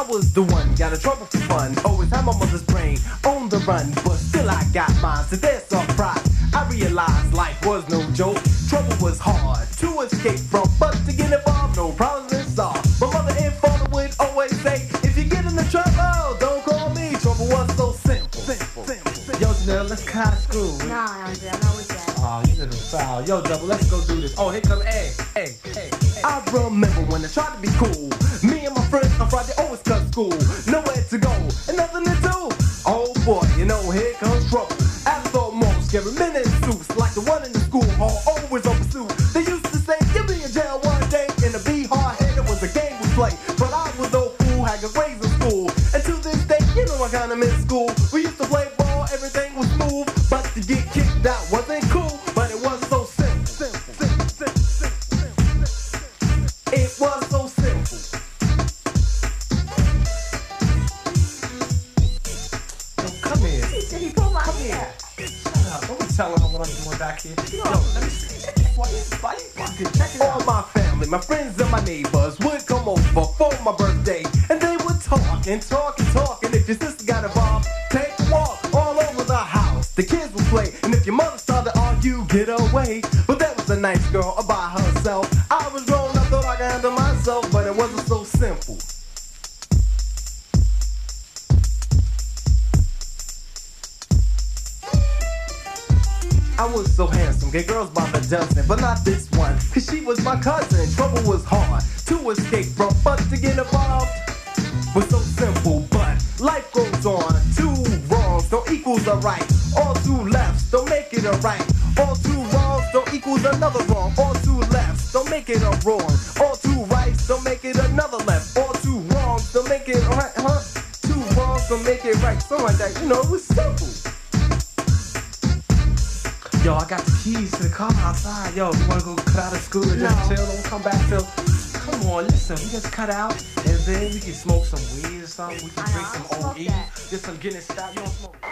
I was the one, got in trouble for fun. Always had my mother's brain on the run, but still I got mine. So there's surprise. I realized life was no joke. Trouble was hard to escape from, but to get involved, no problem is solved. My mother and father would always say, if you get into trouble, don't call me. Trouble was so simple. simple, simple, simple. Yo, Janelle, let's cut school. Nah, Andre, I'm not with that. Oh, you little foul. Yo, double, let's go do this. Oh, here come A. Hey, hey, hey. I remember when I tried to be cool. Me friends on Friday oh, always cut school. Nowhere to go and nothing to do. Oh boy, you know, here comes trouble. After more scary minute suits like the one in the come here. He said my Come hair. here. Shut up. Don't be telling her what I'm doing back here. Yo, let me see. Why you, why you fucking check it All my family, my friends and my neighbors would come over for my birthday. And they would talk and talk and talk. And if your sister got involved, take a walk all over the house. The kids would play. And if your mother started to argue, get away. But that was a nice girl all by herself. So handsome, get girls by the dozen, but not this one, cause she was my cousin. Trouble was hard to escape from, but to get involved was so simple. But life goes on, two wrongs don't equals a right, all two lefts don't make it a right, all two wrongs don't equals another wrong, all two lefts don't make it a wrong, all two rights don't make it another left, all two wrongs don't make it right, huh? Two wrongs don't make it right, something like that. You know, it was simple. Yo, I got the keys to the car outside. Yo, you wanna go cut out of school and just chill? Don't come back till. Come on, listen. We just cut out, and then we can smoke some weed or something. We can I drink know, some OE. Just some Guinness style. You don't smoke.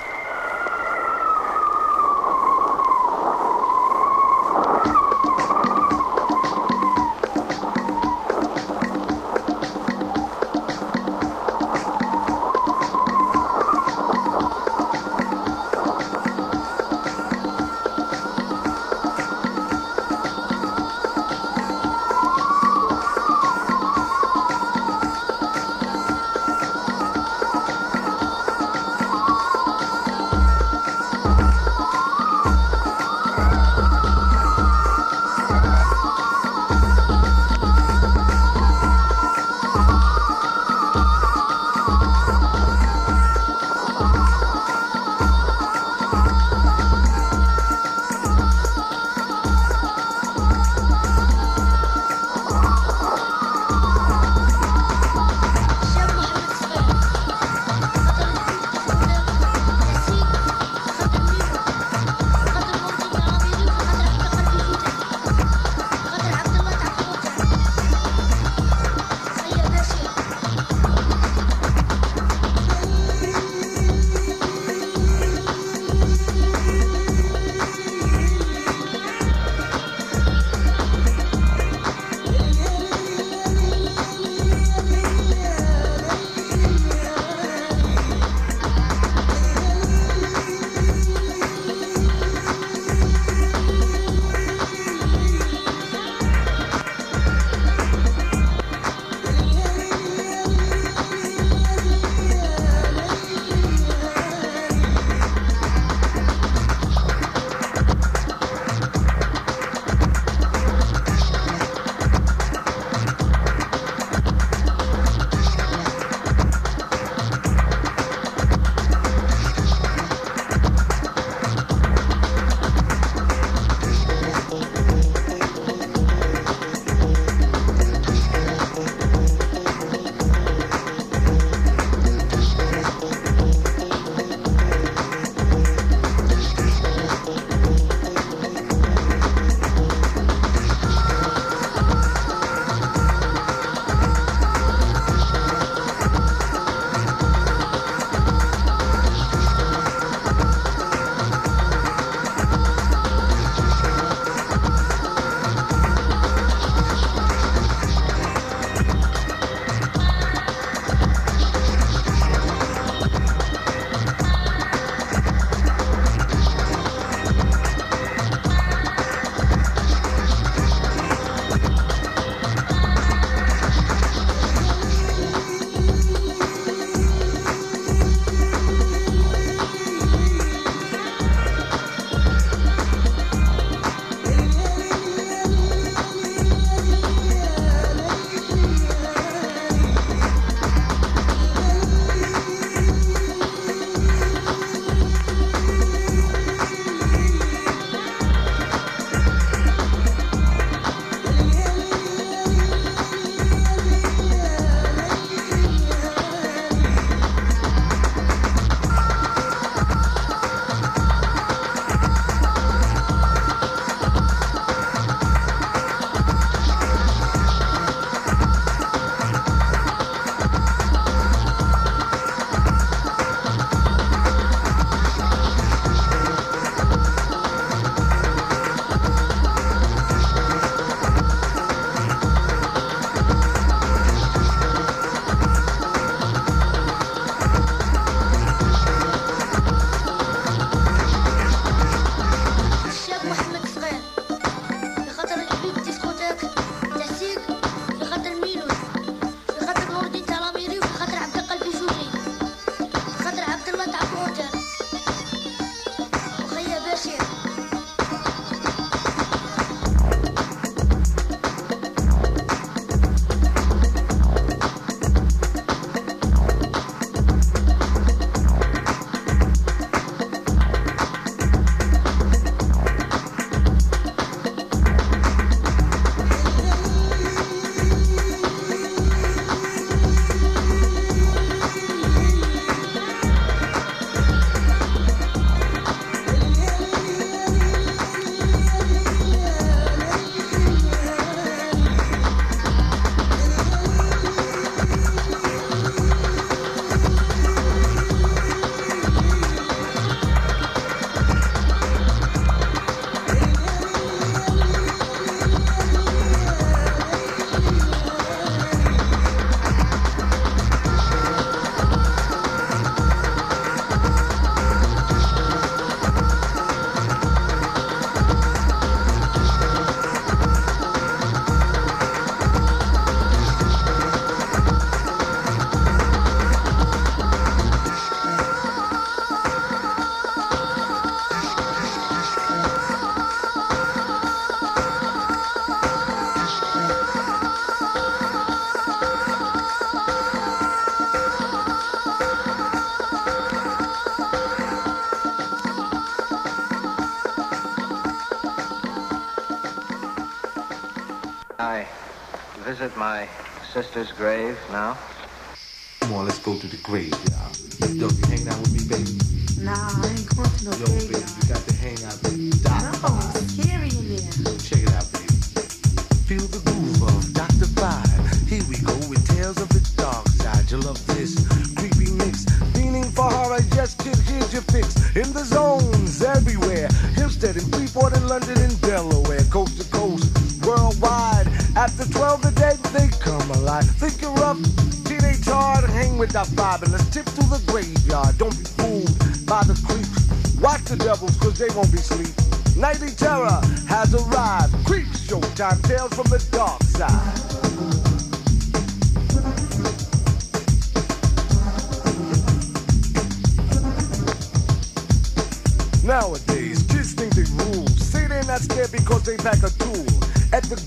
Sister's grave now? Come on, let's go to the graveyard. Yo, you hanging out with me, baby? Nah, I ain't going to no Yo, baby, you got to hang out with Doc. No, it's scary in there. Check it out, baby. Feel the groove of Dr. Five. Here we go with tales of the dark side. You love this creepy mix. Meaning for horror, yes, kid, here's your fix. In the zones everywhere. Hempstead and Freeport and London and hang with that five and let's tip through the graveyard. Don't be fooled by the creeps. Watch the devils, cause they won't be sleep. Nightly terror has arrived. Creep showtime, tales from the dark side. Nowadays, kids think they rule. Say they're not scared because they pack a tool. At the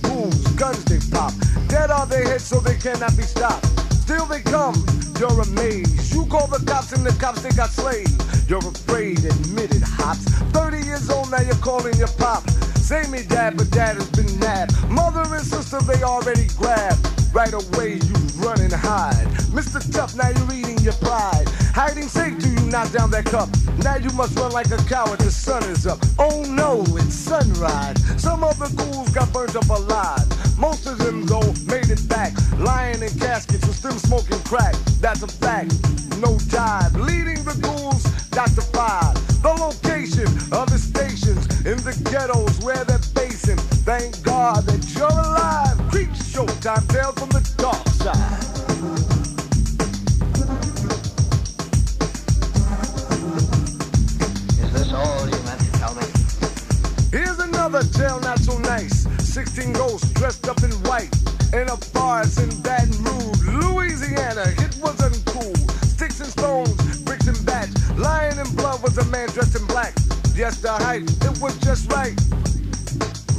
guns they pop. Dead are their heads so they cannot be stopped. Still they come, you're amazed. You call the cops and the cops they got slayed. You're afraid, admit it, hops. 30 years old now you're calling your pop. Say me dad, but dad has been nabbed. Mother and sister they already grabbed. Right away you run and hide. Mr. Tough, now you're eating your pride. Hiding safe till you knock down that cup. Now you must run like a coward, the sun is up. Oh no, it's sunrise. Some of the ghouls got burnt up alive. Most of them though made it back. Lying in caskets and still smoking crack. That's a fact. No dive. Leading the ghouls, Dr. Five. The location of the stations in the ghettos where they're basing. Thank God that you're alive. Creep showtime, tales from the dark side. Another jail not so nice. 16 ghosts dressed up in white in a forest in Baton Rouge, Louisiana. It was uncool. Sticks and stones, bricks and bats. Lying in blood was a man dressed in black. Yes, the height, it was just right.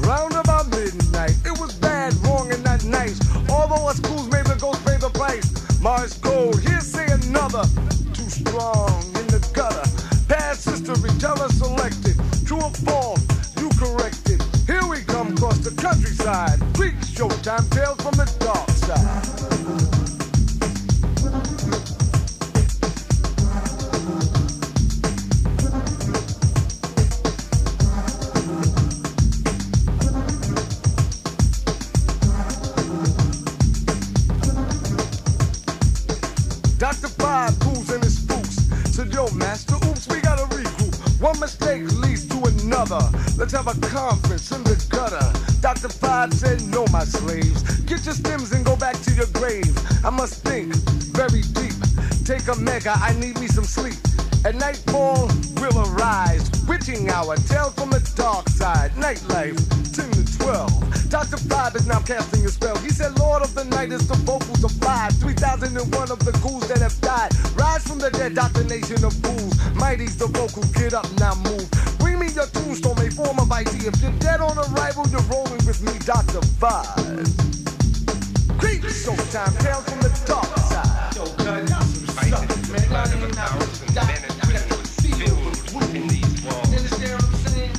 Round about midnight, it was bad, wrong, and not nice. Although us schools made the ghost pay the price. Mars gold, here's say another. Too strong in the gutter. Past history, tell us selected. True or false, countryside. Freak showtime, tales from the dark side. Dr. Five pools and a mega, I need me some sleep. At nightfall, we'll arise. Witching hour, tales from the dark side. Nightlife, 10 to 12. Dr. Five is now casting a spell. He said, Lord of the night is the vocals of five. 3001 of the ghouls that have died. Rise from the dead, Dr. Nation of fools. Mighty's the vocal, get up now, move. Bring me your tombstone, a form of ID. If you're dead on arrival, you're rolling with me, Dr. Five. Creep showtime, tales from the dark side. Yo, cut out some stuff, man. Y'all ain't out with the I got to feel the wound. You understand what I'm saying?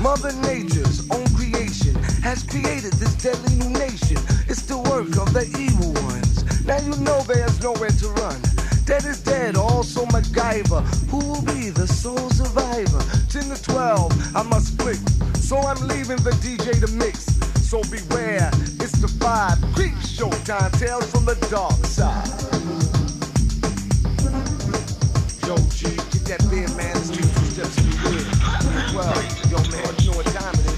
Mother Nature's own creation has created this deadly new nation. It's the work of the evil ones. Now you know there's nowhere to run. Dead is dead, also MacGyver. Who will be the sole survivor? 10 to 12, I must flick. So I'm leaving the DJ to mix. So beware, it's the five. Creep showtime, tales from the dark side. Yo, G, get that beer, man. It's two two steps to the good. Well, yo, man, you know what time it is.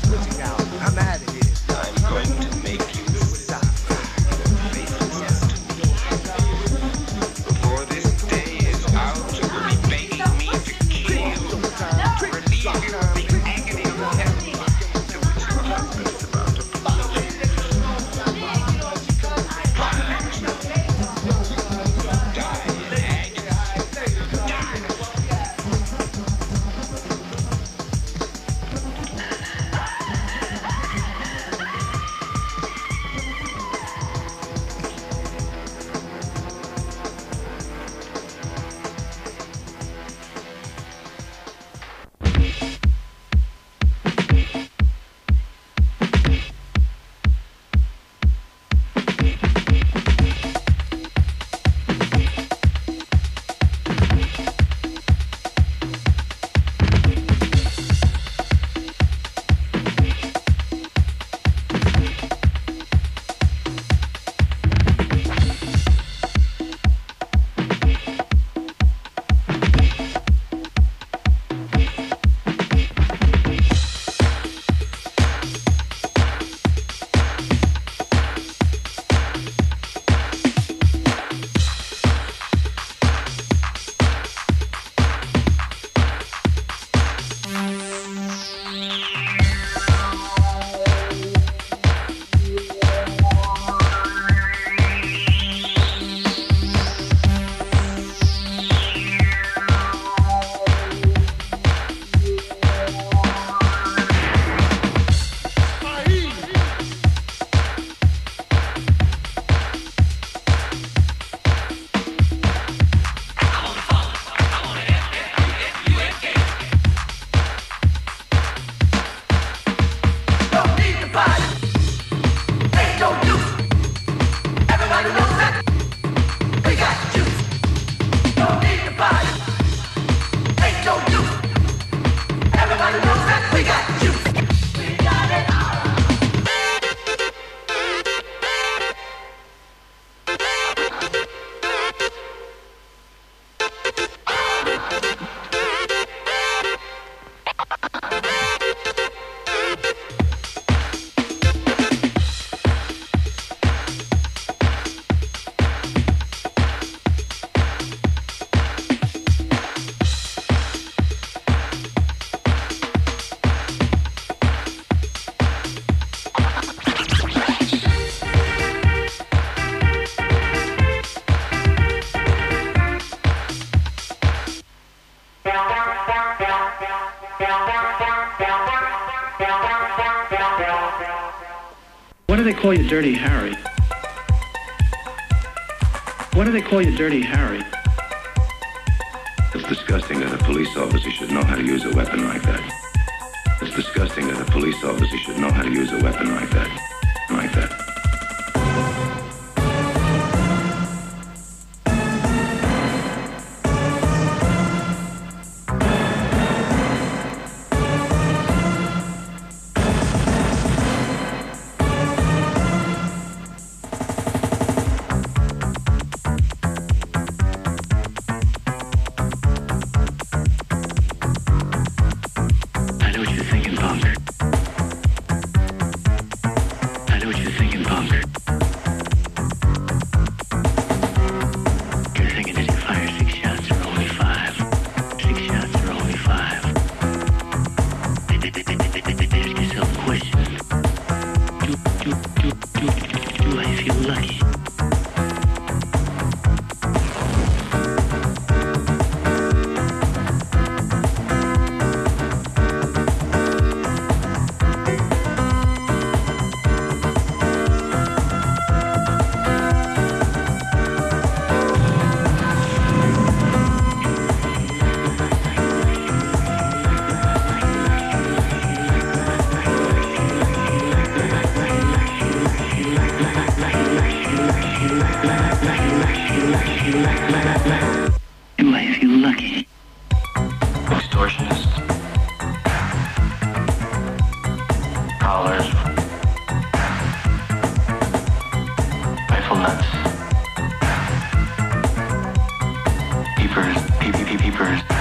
Do they call you Dirty Harry? Why do they call you Dirty Harry? It's disgusting that a police officer should know how to use a weapon like that. It's disgusting that a police officer should know how to use a weapon like that. Reaper.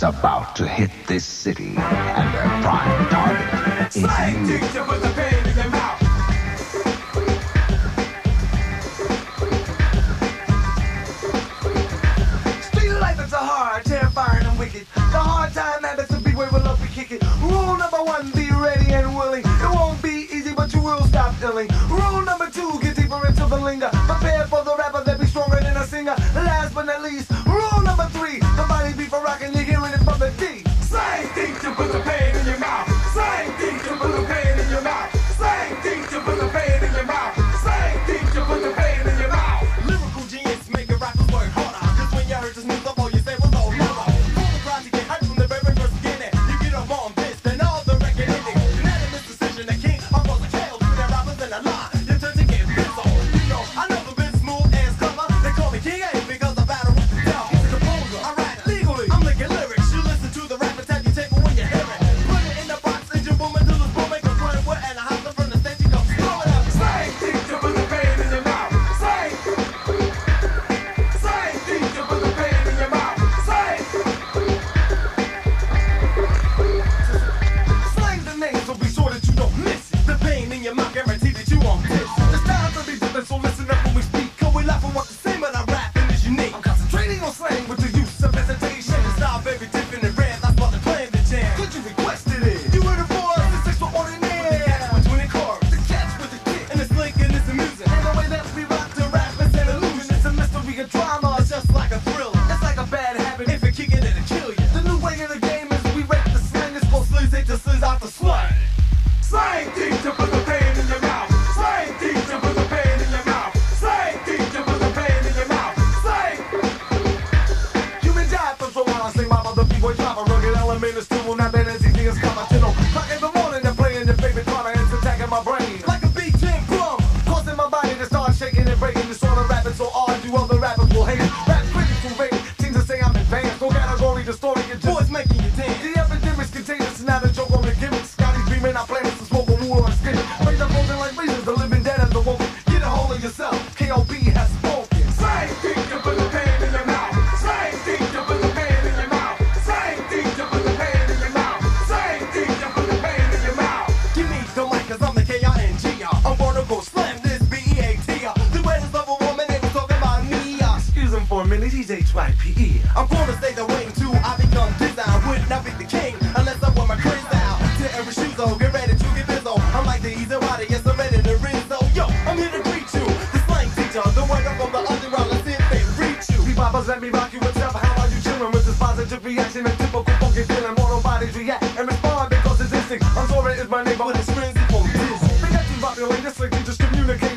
is about to hit this city, and their prime target is you. The hard time we'll kick it. Rule number one, be ready and willing. It won't be easy, but you will stop feeling. Rule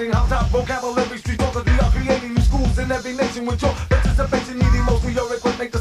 creating hot top vocabulary, street talkers. We are creating new schools in every nation with your participation, needing of your equipment.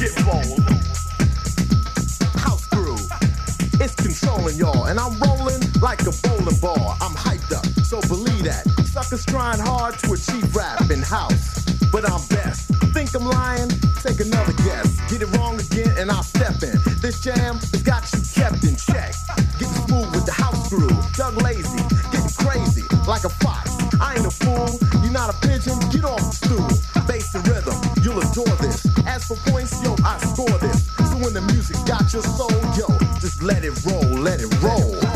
get bold. House crew, it's controlling y'all, and I'm rolling like a bowling ball. I'm hyped up, so believe that. Suckers trying hard to achieve rap in house, but I'm best. Think I'm lying? Take another guess. Get it wrong again, and I'll step in. This jam has got you kept in check. Get fooled with the house crew, Doug Lazy, getting crazy like a fox. I ain't a fool, you're not a pigeon, get off the stool. Bass and rhythm, you'll adore this. As for points, when the music got your soul, yo, just let it roll, let it roll.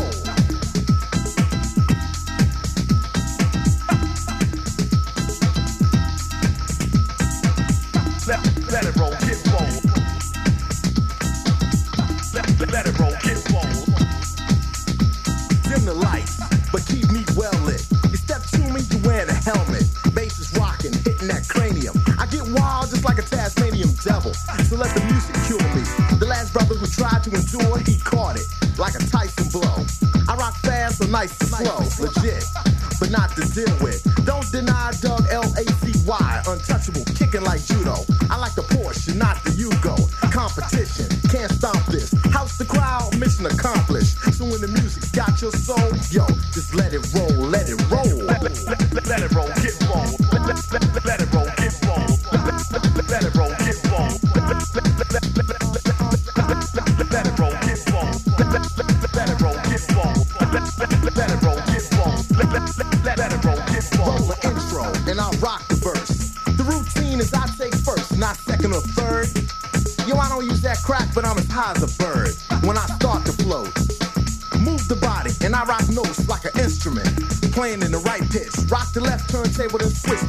in the right pitch. Rock the left turntable, then switch